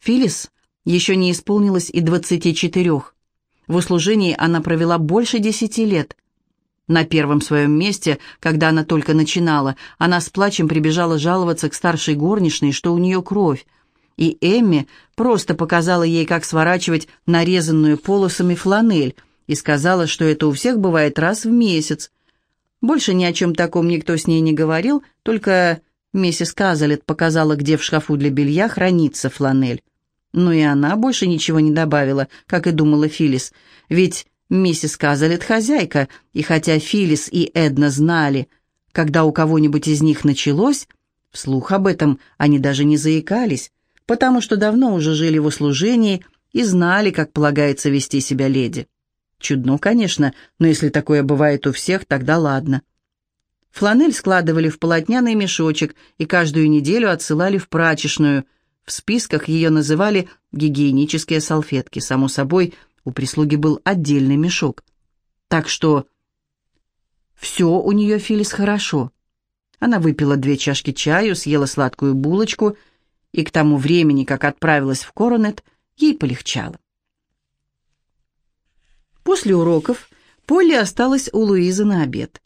Филис еще не исполнилось и двадцати четырех. В услужении она провела больше десяти лет. На первом своем месте, когда она только начинала, она с плачем прибежала жаловаться к старшей горничной, что у нее кровь, и Эмми просто показала ей, как сворачивать нарезанную полосами фланель, и сказала, что это у всех бывает раз в месяц. Больше ни о чем таком никто с ней не говорил, только миссис Казалет показала, где в шкафу для белья хранится фланель. Но и она больше ничего не добавила, как и думала Филис, ведь миссис Казалет хозяйка, и хотя Филис и Эдна знали, когда у кого-нибудь из них началось, вслух об этом они даже не заикались, потому что давно уже жили в услужении и знали, как полагается вести себя леди. Чудно, конечно, но если такое бывает у всех, тогда ладно. Фланель складывали в полотняный мешочек и каждую неделю отсылали в прачечную – в списках ее называли гигиенические салфетки. Само собой, у прислуги был отдельный мешок. Так что все у нее, Филис, хорошо. Она выпила две чашки чаю, съела сладкую булочку, и к тому времени, как отправилась в Коронет, ей полегчало. После уроков Полли осталась у Луизы на обед.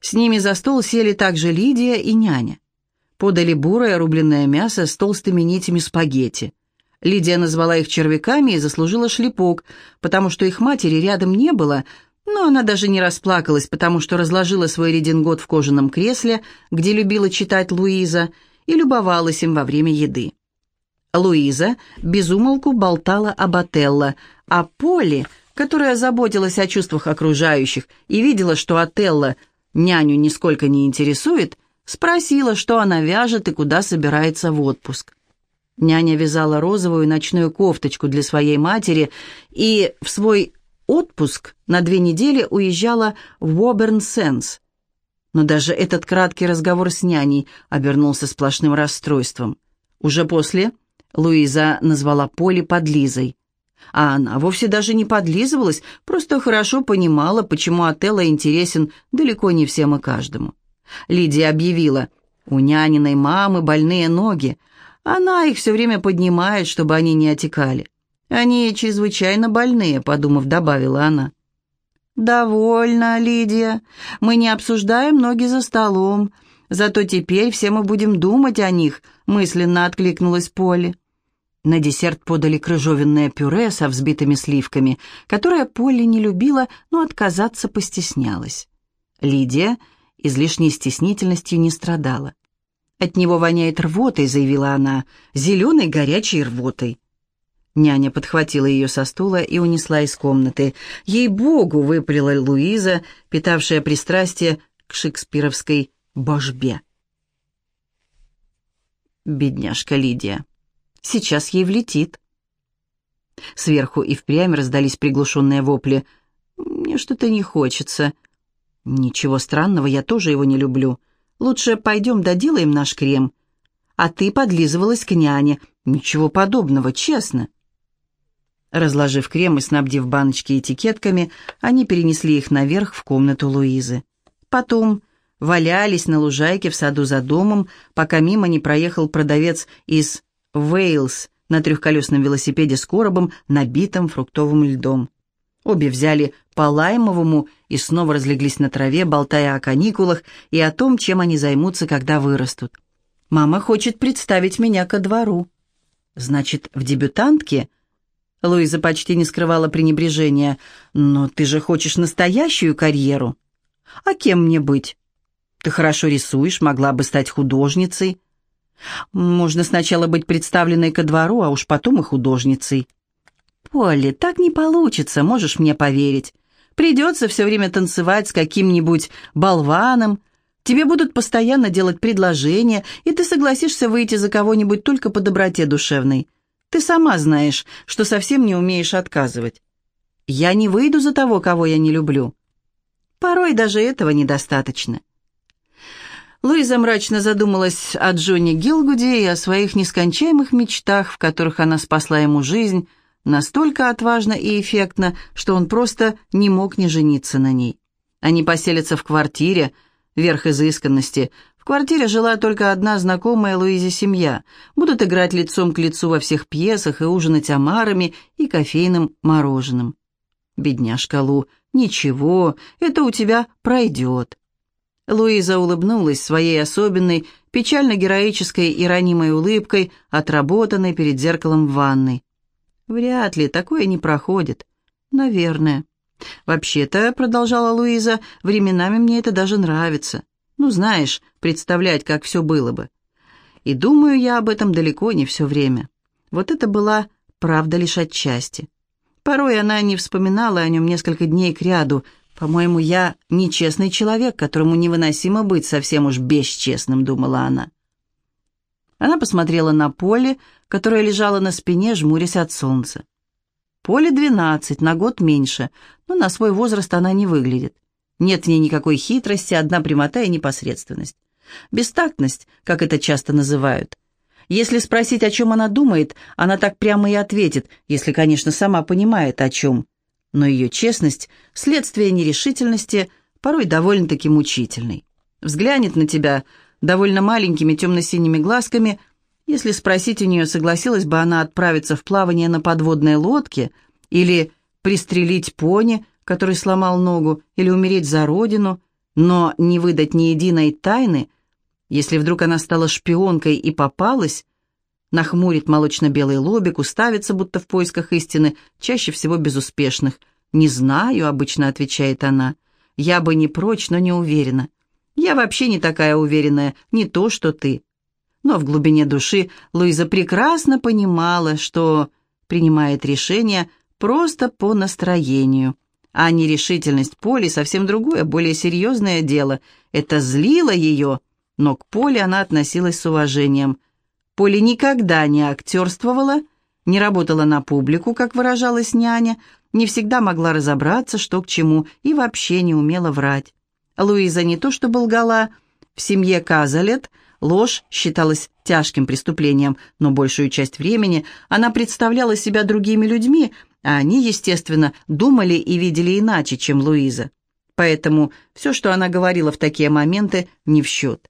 С ними за стол сели также Лидия и няня. Подали бурое рубленное мясо с толстыми нитями спагетти. Лидия назвала их червяками и заслужила шлепок, потому что их матери рядом не было, но она даже не расплакалась, потому что разложила свой редингот в кожаном кресле, где любила читать Луиза, и любовалась им во время еды. Луиза безумолку болтала об Отелло, а Полли, которая заботилась о чувствах окружающих и видела, что Отелло няню нисколько не интересует, Спросила, что она вяжет и куда собирается в отпуск. Няня вязала розовую ночную кофточку для своей матери и в свой отпуск на две недели уезжала в Уоберн-Сенс. Но даже этот краткий разговор с няней обернулся сплошным расстройством. Уже после Луиза назвала Поли подлизой. А она вовсе даже не подлизывалась, просто хорошо понимала, почему Отелло интересен далеко не всем и каждому. Лидия объявила, у няниной мамы больные ноги. Она их все время поднимает, чтобы они не отекали. Они чрезвычайно больные, подумав, добавила она. «Довольно, Лидия. Мы не обсуждаем ноги за столом. Зато теперь все мы будем думать о них», — мысленно откликнулась Полли. На десерт подали крыжовенное пюре со взбитыми сливками, которое Полли не любила, но отказаться постеснялась. Лидия излишней стеснительностью не страдала. «От него воняет рвотой», — заявила она, — «зеленой горячей рвотой». Няня подхватила ее со стула и унесла из комнаты. «Ей-богу!» — выпалила Луиза, питавшая пристрастие к шекспировской божбе. Бедняжка Лидия. Сейчас ей влетит. Сверху и впрямь раздались приглушенные вопли. «Мне что-то не хочется», «Ничего странного, я тоже его не люблю. Лучше пойдем доделаем наш крем. А ты подлизывалась к няне. Ничего подобного, честно». Разложив крем и снабдив баночки этикетками, они перенесли их наверх в комнату Луизы. Потом валялись на лужайке в саду за домом, пока мимо не проехал продавец из Вейлс на трехколесном велосипеде с коробом, набитым фруктовым льдом. Обе взяли по лаймовому и снова разлеглись на траве, болтая о каникулах и о том, чем они займутся, когда вырастут. «Мама хочет представить меня ко двору». «Значит, в дебютантке?» Луиза почти не скрывала пренебрежения. «Но ты же хочешь настоящую карьеру?» «А кем мне быть?» «Ты хорошо рисуешь, могла бы стать художницей». «Можно сначала быть представленной ко двору, а уж потом и художницей». «Полли, так не получится, можешь мне поверить. Придется все время танцевать с каким-нибудь болваном. Тебе будут постоянно делать предложения, и ты согласишься выйти за кого-нибудь только по доброте душевной. Ты сама знаешь, что совсем не умеешь отказывать. Я не выйду за того, кого я не люблю. Порой даже этого недостаточно». Луиза мрачно задумалась о Джонни Гилгуде и о своих нескончаемых мечтах, в которых она спасла ему жизнь, Настолько отважно и эффектно, что он просто не мог не жениться на ней. Они поселятся в квартире, верх изысканности, в квартире жила только одна знакомая Луизе семья. Будут играть лицом к лицу во всех пьесах и ужинать омарами и кофейным мороженым. Бедняжка Лу, ничего, это у тебя пройдет. Луиза улыбнулась своей особенной, печально-героической и ранимой улыбкой, отработанной перед зеркалом в ванной. Вряд ли, такое не проходит. Наверное. «Вообще-то», — продолжала Луиза, — «временами мне это даже нравится. Ну, знаешь, представлять, как все было бы. И думаю я об этом далеко не все время. Вот это была правда лишь отчасти. Порой она не вспоминала о нем несколько дней кряду. По-моему, я нечестный человек, которому невыносимо быть совсем уж бесчестным, думала она. Она посмотрела на поле, которое лежало на спине, жмурясь от солнца. Поле двенадцать, на год меньше, но на свой возраст она не выглядит. Нет в ней никакой хитрости, одна прямота и непосредственность. Бестактность, как это часто называют. Если спросить, о чем она думает, она так прямо и ответит, если, конечно, сама понимает, о чем. Но ее честность, следствие нерешительности, порой довольно-таки мучительной. Взглянет на тебя довольно маленькими темно-синими глазками. Если спросить у нее, согласилась бы она отправиться в плавание на подводной лодке или пристрелить пони, который сломал ногу, или умереть за родину, но не выдать ни единой тайны, если вдруг она стала шпионкой и попалась, нахмурит молочно-белый лобик, уставится, будто в поисках истины, чаще всего безуспешных. «Не знаю», — обычно отвечает она. «Я бы не прочь, но не уверена. Я вообще не такая уверенная, не то, что ты». Но в глубине души Луиза прекрасно понимала, что принимает решение просто по настроению. А нерешительность Поли совсем другое, более серьезное дело. Это злило ее, но к Поле она относилась с уважением. Поле никогда не актерствовала, не работала на публику, как выражалась няня, не всегда могла разобраться, что к чему, и вообще не умела врать. Луиза не то чтобы лгала, в семье Казалет ложь считалась тяжким преступлением, но большую часть времени она представляла себя другими людьми, а они, естественно, думали и видели иначе, чем Луиза. Поэтому все, что она говорила в такие моменты, не в счет.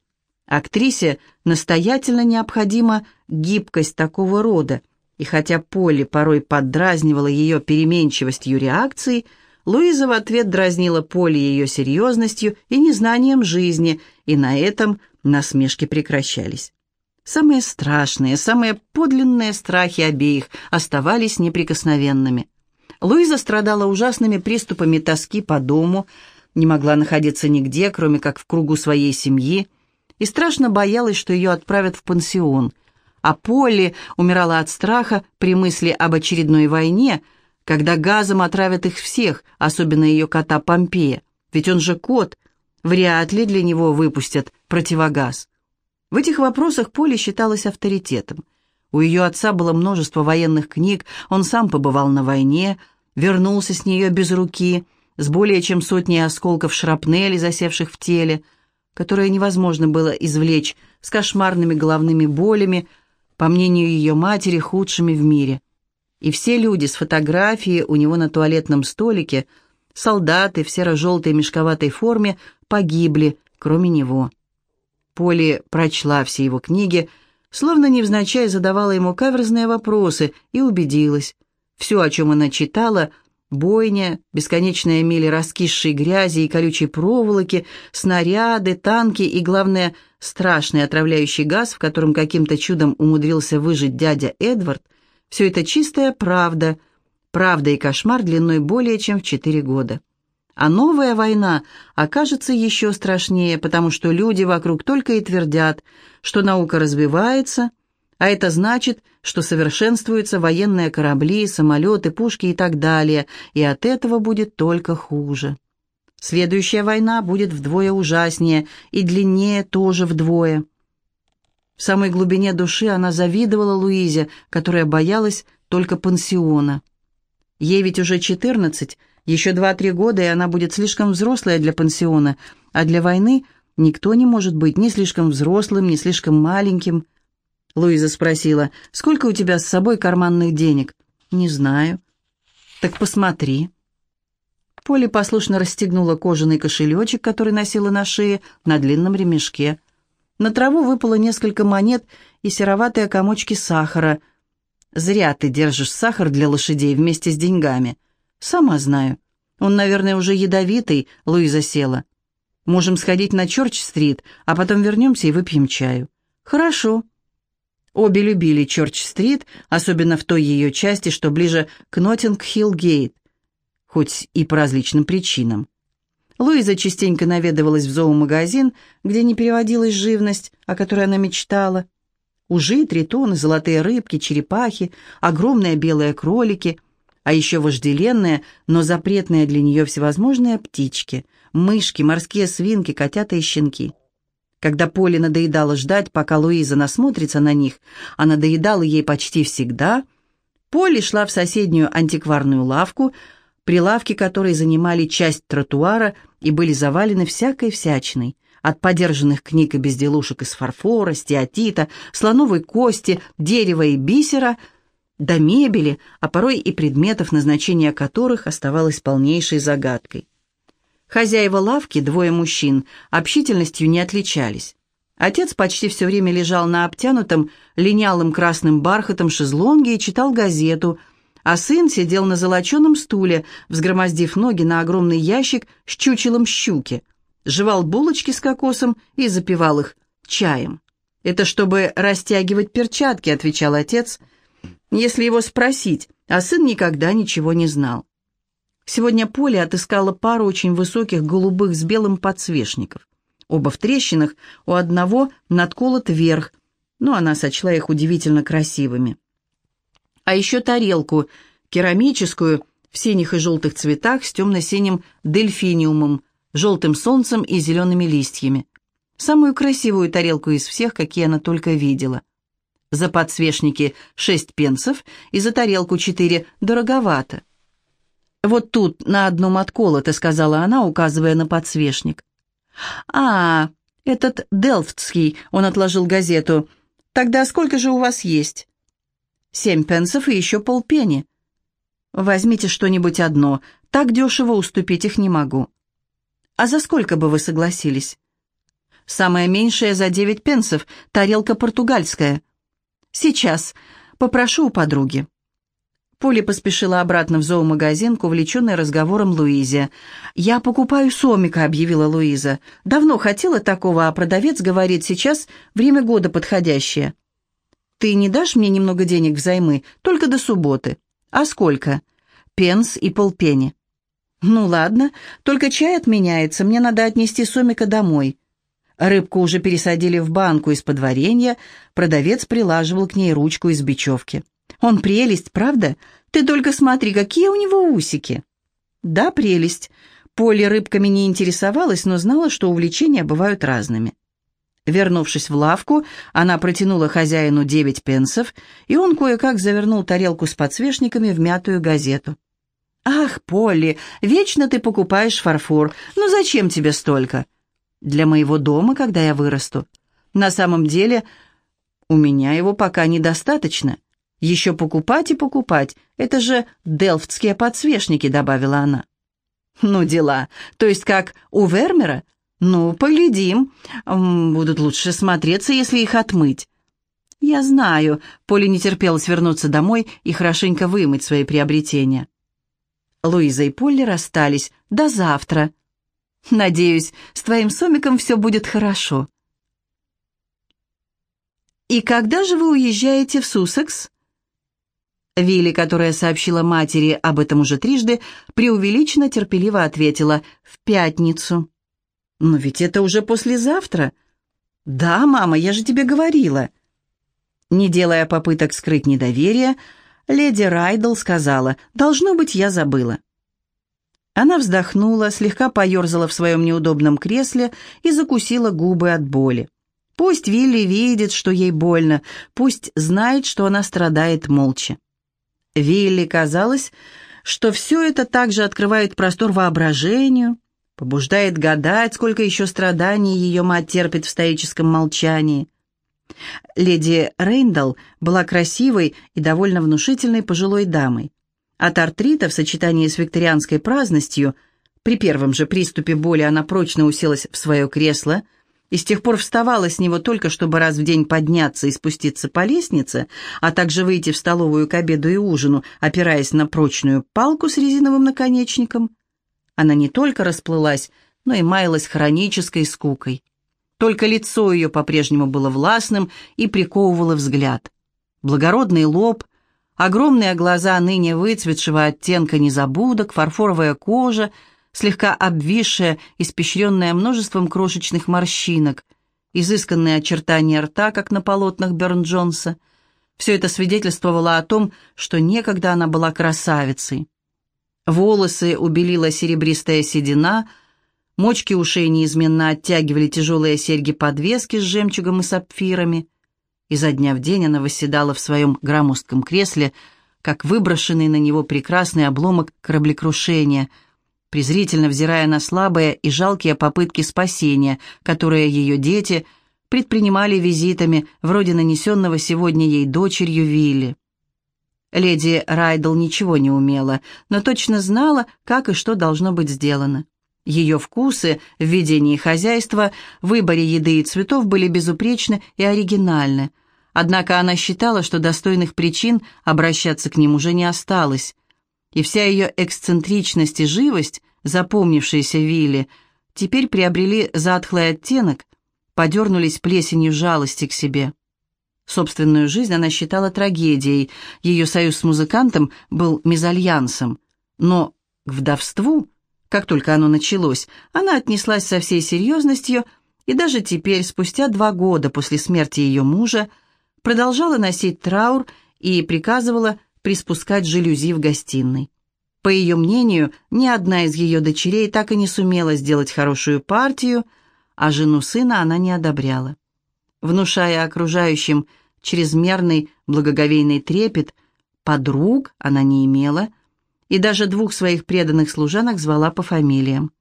Актрисе настоятельно необходима гибкость такого рода, и хотя Полли порой поддразнивала ее переменчивостью реакций, Луиза в ответ дразнила Полли ее серьезностью и незнанием жизни, и на этом насмешки прекращались. Самые страшные, самые подлинные страхи обеих оставались неприкосновенными. Луиза страдала ужасными приступами тоски по дому, не могла находиться нигде, кроме как в кругу своей семьи, и страшно боялась, что ее отправят в пансион. А Полли умирала от страха при мысли об очередной войне, когда газом отравят их всех, особенно ее кота Помпея. Ведь он же кот, вряд ли для него выпустят противогаз. В этих вопросах Полли считалась авторитетом. У ее отца было множество военных книг, он сам побывал на войне, вернулся с нее без руки, с более чем сотней осколков шрапнели, засевших в теле – которое невозможно было извлечь с кошмарными головными болями, по мнению ее матери, худшими в мире. И все люди с фотографией у него на туалетном столике, солдаты в серо-желтой мешковатой форме, погибли, кроме него. Поли прочла все его книги, словно невзначай задавала ему каверзные вопросы и убедилась. Все, о чем она читала – Бойня, бесконечные мили раскисшей грязи и колючей проволоки, снаряды, танки и, главное, страшный отравляющий газ, в котором каким-то чудом умудрился выжить дядя Эдвард, все это чистая правда, правда и кошмар длиной более чем в четыре года. А новая война окажется еще страшнее, потому что люди вокруг только и твердят, что наука развивается – а это значит, что совершенствуются военные корабли, самолеты, пушки и так далее, и от этого будет только хуже. Следующая война будет вдвое ужаснее и длиннее тоже вдвое. В самой глубине души она завидовала Луизе, которая боялась только пансиона. Ей ведь уже четырнадцать, еще два-три года, и она будет слишком взрослая для пансиона, а для войны никто не может быть ни слишком взрослым, ни слишком маленьким. Луиза спросила, «Сколько у тебя с собой карманных денег?» «Не знаю». «Так посмотри». Поля послушно расстегнула кожаный кошелечек, который носила на шее, на длинном ремешке. На траву выпало несколько монет и сероватые комочки сахара. «Зря ты держишь сахар для лошадей вместе с деньгами». «Сама знаю. Он, наверное, уже ядовитый», — Луиза села. «Можем сходить на Чорч-стрит, а потом вернемся и выпьем чаю». «Хорошо». Обе любили Чорч-стрит, особенно в той ее части, что ближе к Ноттинг-Хилл-Гейт, хоть и по различным причинам. Луиза частенько наведывалась в зоомагазин, где не переводилась живность, о которой она мечтала. Ужи, тритоны, золотые рыбки, черепахи, огромные белые кролики, а еще вожделенные, но запретные для нее всевозможные птички, мышки, морские свинки, котята и щенки. Когда Поле надоедало ждать, пока Луиза насмотрится на них, а надоедала ей почти всегда, Поле шла в соседнюю антикварную лавку, прилавки которой занимали часть тротуара и были завалены всякой всячиной, от подержанных книг и безделушек из фарфора, стеатита, слоновой кости, дерева и бисера – до мебели, а порой и предметов, назначения которых оставалось полнейшей загадкой. Хозяева лавки, двое мужчин, общительностью не отличались. Отец почти все время лежал на обтянутом линялым красным бархатом шезлонге и читал газету, а сын сидел на золоченом стуле, взгромоздив ноги на огромный ящик с чучелом щуки, жевал булочки с кокосом и запивал их чаем. «Это чтобы растягивать перчатки», — отвечал отец, — если его спросить, а сын никогда ничего не знал. Сегодня Поля отыскала пару очень высоких голубых с белым подсвечников. Оба в трещинах, у одного надколот вверх, но она сочла их удивительно красивыми. А еще тарелку, керамическую, в синих и желтых цветах с темно-синим дельфиниумом, желтым солнцем и зелеными листьями. Самую красивую тарелку из всех, какие она только видела – за подсвечники шесть пенсов и за тарелку четыре дороговато. «Вот тут на одном отколото», — сказала она, указывая на подсвечник. «А, этот Делфтский», — он отложил газету. «Тогда сколько же у вас есть?» «Семь пенсов и еще полпенни». «Возьмите что-нибудь одно. Так дешево уступить их не могу». «А за сколько бы вы согласились?» «Самое меньшее за девять пенсов, тарелка португальская». «Сейчас. Попрошу у подруги». Поля поспешила обратно в зоомагазин к увлеченной разговором Луизе. «Я покупаю сомика», — объявила Луиза. «Давно хотела такого, а продавец говорит, сейчас время года подходящее». «Ты не дашь мне немного денег взаймы? Только до субботы». «А сколько?» «Пенс и полпенни». «Ну ладно, только чай отменяется, мне надо отнести сомика домой». Рыбку уже пересадили в банку из-под варенья, продавец прилаживал к ней ручку из бечевки. «Он прелесть, правда? Ты только смотри, какие у него усики!» «Да, прелесть». Поле рыбками не интересовалась, но знала, что увлечения бывают разными. Вернувшись в лавку, она протянула хозяину девять пенсов, и он кое-как завернул тарелку с подсвечниками в мятую газету. «Ах, Полли, вечно ты покупаешь фарфор. Ну зачем тебе столько?» для моего дома, когда я вырасту. На самом деле, у меня его пока недостаточно. Еще покупать и покупать. Это же делфтские подсвечники», — добавила она. «Ну, дела. То есть как у Вермера? Ну, поглядим. Будут лучше смотреться, если их отмыть». «Я знаю», — Поле не терпелось вернуться домой и хорошенько вымыть свои приобретения. Луиза и Полли расстались. «До завтра». Надеюсь, с твоим сомиком все будет хорошо. «И когда же вы уезжаете в Суссекс?» Вилли, которая сообщила матери об этом уже трижды, преувеличенно терпеливо ответила «в пятницу». «Но ведь это уже послезавтра». «Да, мама, я же тебе говорила». Не делая попыток скрыть недоверие, леди Райдл сказала «должно быть, я забыла». Она вздохнула, слегка поерзала в своем неудобном кресле и закусила губы от боли. Пусть Вилли видит, что ей больно, пусть знает, что она страдает молча. Вилли казалось, что все это также открывает простор воображению, побуждает гадать, сколько еще страданий ее мать терпит в стоическом молчании. Леди Рейндал была красивой и довольно внушительной пожилой дамой. От артрита в сочетании с викторианской праздностью, при первом же приступе боли она прочно уселась в свое кресло, и с тех пор вставала с него только, чтобы раз в день подняться и спуститься по лестнице, а также выйти в столовую к обеду и ужину, опираясь на прочную палку с резиновым наконечником, она не только расплылась, но и маялась хронической скукой. Только лицо ее по-прежнему было властным и приковывало взгляд. Благородный лоб, огромные глаза ныне выцветшего оттенка незабудок, фарфоровая кожа — слегка обвисшая, испещренная множеством крошечных морщинок, изысканные очертания рта, как на полотнах Берн-Джонса. Все это свидетельствовало о том, что некогда она была красавицей. Волосы убелила серебристая седина, мочки ушей неизменно оттягивали тяжелые серьги-подвески с жемчугом и сапфирами. Изо дня в день она восседала в своем громоздком кресле, как выброшенный на него прекрасный обломок кораблекрушения — презрительно взирая на слабые и жалкие попытки спасения, которые ее дети предпринимали визитами, вроде нанесенного сегодня ей дочерью Вилли. Леди Райдл ничего не умела, но точно знала, как и что должно быть сделано. Ее вкусы в ведении хозяйства, выборе еды и цветов были безупречны и оригинальны. Однако она считала, что достойных причин обращаться к ним уже не осталось и вся ее эксцентричность и живость, запомнившиеся Вилли, теперь приобрели затхлый оттенок, подернулись плесенью жалости к себе. Собственную жизнь она считала трагедией, ее союз с музыкантом был мезальянсом, но к вдовству, как только оно началось, она отнеслась со всей серьезностью и даже теперь, спустя два года после смерти ее мужа, продолжала носить траур и приказывала приспускать жалюзи в гостиной. По ее мнению, ни одна из ее дочерей так и не сумела сделать хорошую партию, а жену сына она не одобряла. Внушая окружающим чрезмерный благоговейный трепет, подруг она не имела, и даже двух своих преданных служанок звала по фамилиям.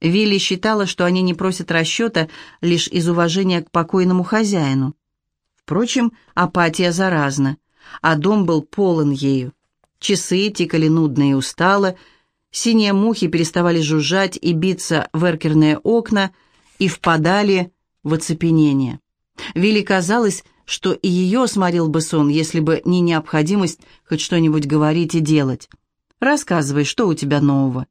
Вилли считала, что они не просят расчета лишь из уважения к покойному хозяину. Впрочем, апатия заразна а дом был полон ею. Часы тикали нудно и устало, синие мухи переставали жужжать и биться в эркерные окна и впадали в оцепенение. Вилли казалось, что и ее сморил бы сон, если бы не необходимость хоть что-нибудь говорить и делать. «Рассказывай, что у тебя нового?»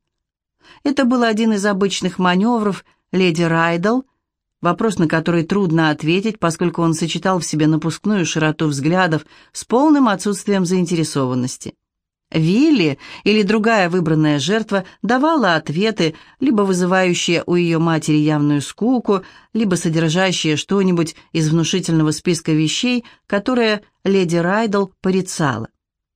Это был один из обычных маневров леди Райдл — Вопрос, на который трудно ответить, поскольку он сочетал в себе напускную широту взглядов с полным отсутствием заинтересованности. Вилли или другая выбранная жертва давала ответы, либо вызывающие у ее матери явную скуку, либо содержащие что-нибудь из внушительного списка вещей, которые леди Райдл порицала.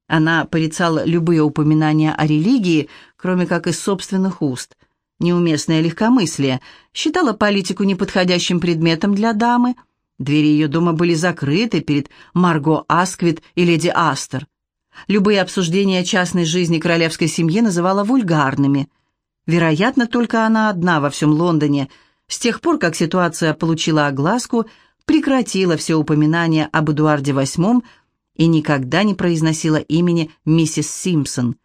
Она порицала любые упоминания о религии, кроме как из собственных уст – неуместное легкомыслие, считала политику неподходящим предметом для дамы. Двери ее дома были закрыты перед Марго Асквит и леди Астер. Любые обсуждения частной жизни королевской семьи называла вульгарными. Вероятно, только она одна во всем Лондоне, с тех пор, как ситуация получила огласку, прекратила все упоминания об Эдуарде VIII и никогда не произносила имени миссис Симпсон,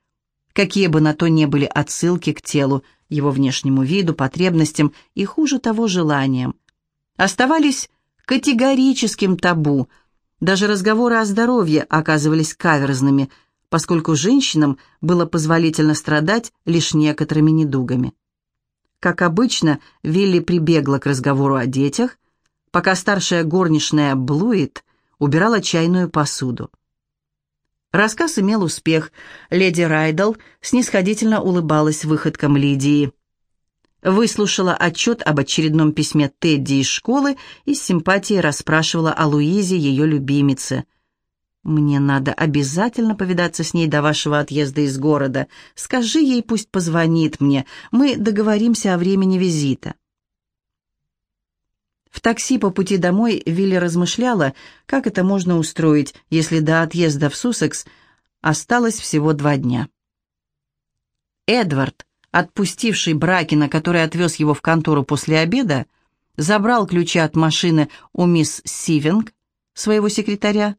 какие бы на то ни были отсылки к телу его внешнему виду, потребностям и, хуже того, желаниям. Оставались категорическим табу. Даже разговоры о здоровье оказывались каверзными, поскольку женщинам было позволительно страдать лишь некоторыми недугами. Как обычно, Вилли прибегла к разговору о детях, пока старшая горничная Блуит убирала чайную посуду. Рассказ имел успех. Леди Райдл снисходительно улыбалась выходкам Лидии. Выслушала отчет об очередном письме Тедди из школы и с симпатией расспрашивала о Луизе, ее любимице. «Мне надо обязательно повидаться с ней до вашего отъезда из города. Скажи ей, пусть позвонит мне. Мы договоримся о времени визита». В такси по пути домой Вилли размышляла, как это можно устроить, если до отъезда в Суссекс осталось всего два дня. Эдвард, отпустивший Бракина, который отвез его в контору после обеда, забрал ключи от машины у мисс Сивинг, своего секретаря,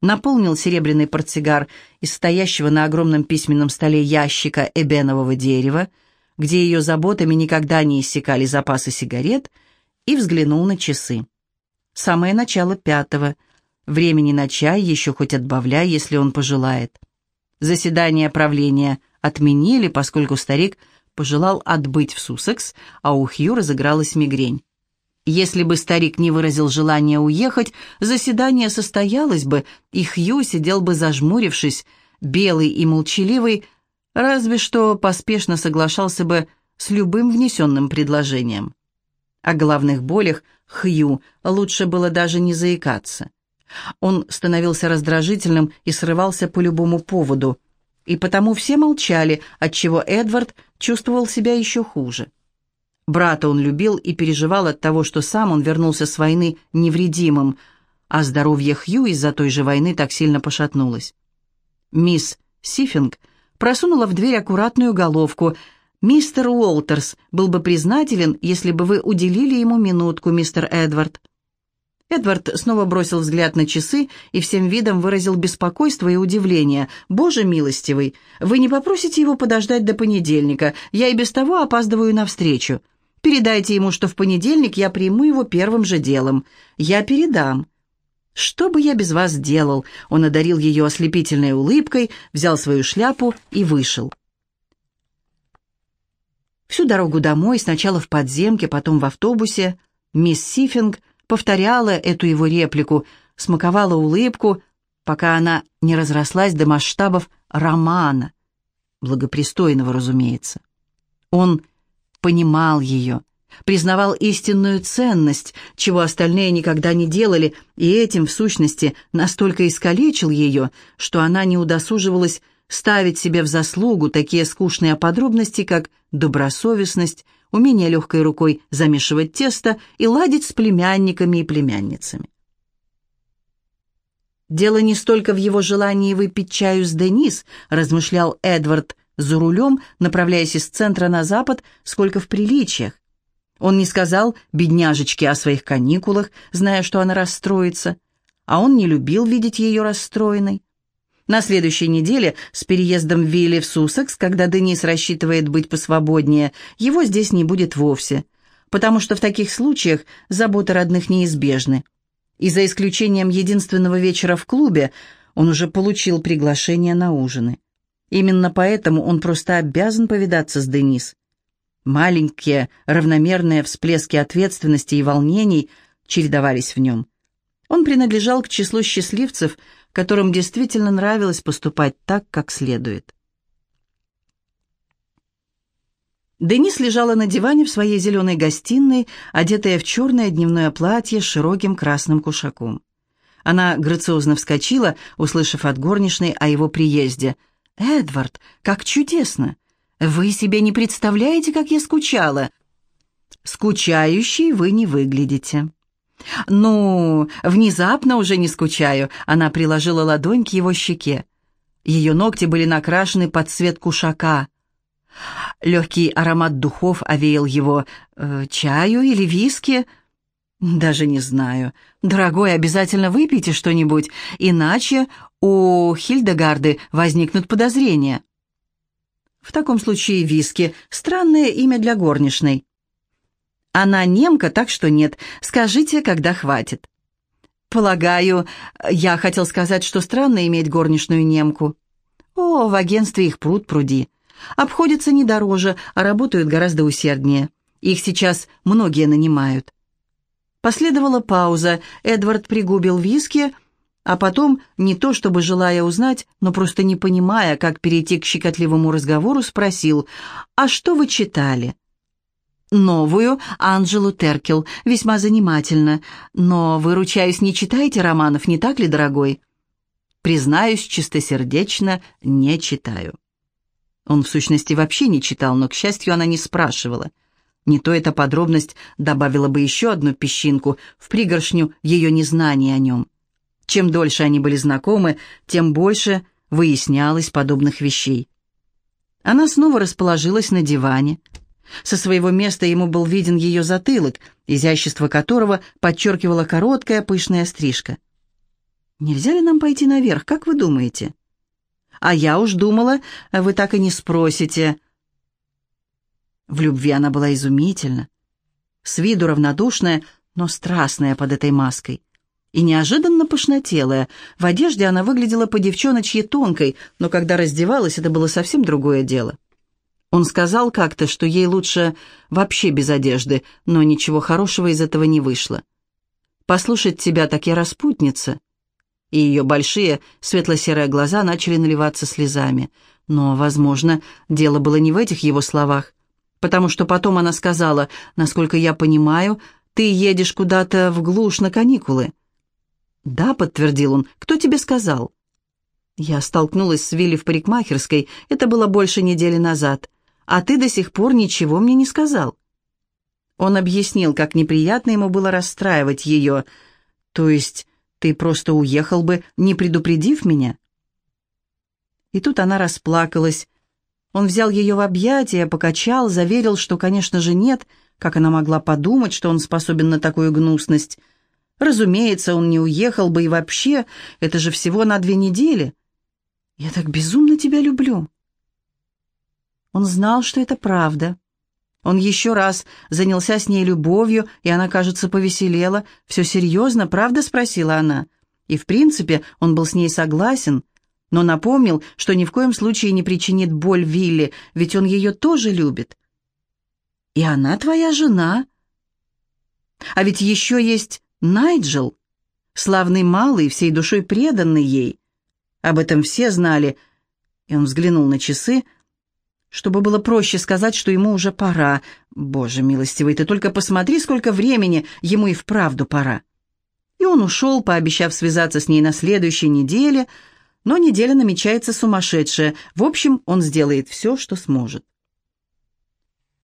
наполнил серебряный портсигар из стоящего на огромном письменном столе ящика эбенового дерева, где ее заботами никогда не иссякали запасы сигарет, и взглянул на часы. Самое начало пятого. Времени на чай еще хоть отбавляй, если он пожелает. Заседание правления отменили, поскольку старик пожелал отбыть в Суссекс, а у Хью разыгралась мигрень. Если бы старик не выразил желания уехать, заседание состоялось бы, и Хью сидел бы зажмурившись, белый и молчаливый, разве что поспешно соглашался бы с любым внесенным предложением. О главных болях Хью лучше было даже не заикаться. Он становился раздражительным и срывался по любому поводу, и потому все молчали, отчего Эдвард чувствовал себя еще хуже. Брата он любил и переживал от того, что сам он вернулся с войны невредимым, а здоровье Хью из-за той же войны так сильно пошатнулось. Мисс Сифинг просунула в дверь аккуратную головку. «Мистер Уолтерс был бы признателен, если бы вы уделили ему минутку, мистер Эдвард». Эдвард снова бросил взгляд на часы и всем видом выразил беспокойство и удивление. «Боже милостивый, вы не попросите его подождать до понедельника? Я и без того опаздываю навстречу. Передайте ему, что в понедельник я приму его первым же делом. Я передам». «Что бы я без вас делал?» Он одарил ее ослепительной улыбкой, взял свою шляпу и вышел. Всю дорогу домой, сначала в подземке, потом в автобусе, мисс Сифинг повторяла эту его реплику, смаковала улыбку, пока она не разрослась до масштабов романа, благопристойного, разумеется. Он понимал ее, признавал истинную ценность, чего остальные никогда не делали, и этим, в сущности, настолько искалечил ее, что она не удосуживалась ставить себе в заслугу такие скучные подробности, как добросовестность, умение легкой рукой замешивать тесто и ладить с племянниками и племянницами. «Дело не столько в его желании выпить чаю с Денис», размышлял Эдвард за рулем, направляясь из центра на запад, сколько в приличиях. Он не сказал бедняжечке о своих каникулах, зная, что она расстроится, а он не любил видеть ее расстроенной. На следующей неделе с переездом Вилли в Суссекс, когда Денис рассчитывает быть посвободнее, его здесь не будет вовсе, потому что в таких случаях заботы родных неизбежны. И за исключением единственного вечера в клубе он уже получил приглашение на ужины. Именно поэтому он просто обязан повидаться с Денис. Маленькие, равномерные всплески ответственности и волнений чередовались в нем. Он принадлежал к числу счастливцев, которым действительно нравилось поступать так, как следует. Денис лежала на диване в своей зеленой гостиной, одетая в черное дневное платье с широким красным кушаком. Она грациозно вскочила, услышав от горничной о его приезде. «Эдвард, как чудесно! Вы себе не представляете, как я скучала!» «Скучающей вы не выглядите». «Ну, внезапно уже не скучаю», — она приложила ладонь к его щеке. Ее ногти были накрашены под цвет кушака. Легкий аромат духов овеял его. Э, «Чаю или виски?» «Даже не знаю. Дорогой, обязательно выпейте что-нибудь, иначе у Хильдегарды возникнут подозрения». «В таком случае виски — странное имя для горничной». Она немка, так что нет. Скажите, когда хватит. Полагаю, я хотел сказать, что странно иметь горничную немку. О, в агентстве их пруд пруди. Обходятся не дороже, а работают гораздо усерднее. Их сейчас многие нанимают. Последовала пауза. Эдвард пригубил виски, а потом, не то чтобы желая узнать, но просто не понимая, как перейти к щекотливому разговору, спросил, «А что вы читали?» Новую Анжелу Теркел, весьма занимательно. Но, вы, ручаюсь, не читаете романов, не так ли, дорогой? Признаюсь чистосердечно, не читаю. Он, в сущности, вообще не читал, но, к счастью, она не спрашивала. Не то эта подробность добавила бы еще одну песчинку в пригоршню ее незнания о нем. Чем дольше они были знакомы, тем больше выяснялось подобных вещей. Она снова расположилась на диване, со своего места ему был виден ее затылок, изящество которого подчеркивала короткая пышная стрижка. «Нельзя ли нам пойти наверх, как вы думаете?» «А я уж думала, вы так и не спросите». В любви она была изумительна. С виду равнодушная, но страстная под этой маской. И неожиданно пышнотелая. В одежде она выглядела по девчоночьи тонкой, но когда раздевалась, это было совсем другое дело. Он сказал как-то, что ей лучше вообще без одежды, но ничего хорошего из этого не вышло. «Послушать тебя, так я распутница». И ее большие светло-серые глаза начали наливаться слезами. Но, возможно, дело было не в этих его словах, потому что потом она сказала, насколько я понимаю, ты едешь куда-то в глушь на каникулы. «Да», — подтвердил он, — «кто тебе сказал?» Я столкнулась с Вилли в парикмахерской, это было больше недели назад, а ты до сих пор ничего мне не сказал. Он объяснил, как неприятно ему было расстраивать ее. То есть ты просто уехал бы, не предупредив меня? И тут она расплакалась. Он взял ее в объятия, покачал, заверил, что, конечно же, нет, как она могла подумать, что он способен на такую гнусность. Разумеется, он не уехал бы и вообще, это же всего на две недели. Я так безумно тебя люблю. Он знал, что это правда. Он еще раз занялся с ней любовью, и она, кажется, повеселела. «Все серьезно, правда?» — спросила она. И, в принципе, он был с ней согласен, но напомнил, что ни в коем случае не причинит боль Вилли, ведь он ее тоже любит. «И она твоя жена?» «А ведь еще есть Найджел, славный малый, всей душой преданный ей. Об этом все знали». И он взглянул на часы, чтобы было проще сказать, что ему уже пора. Боже милостивый, ты только посмотри, сколько времени ему и вправду пора. И он ушел, пообещав связаться с ней на следующей неделе, но неделя намечается сумасшедшая. В общем, он сделает все, что сможет.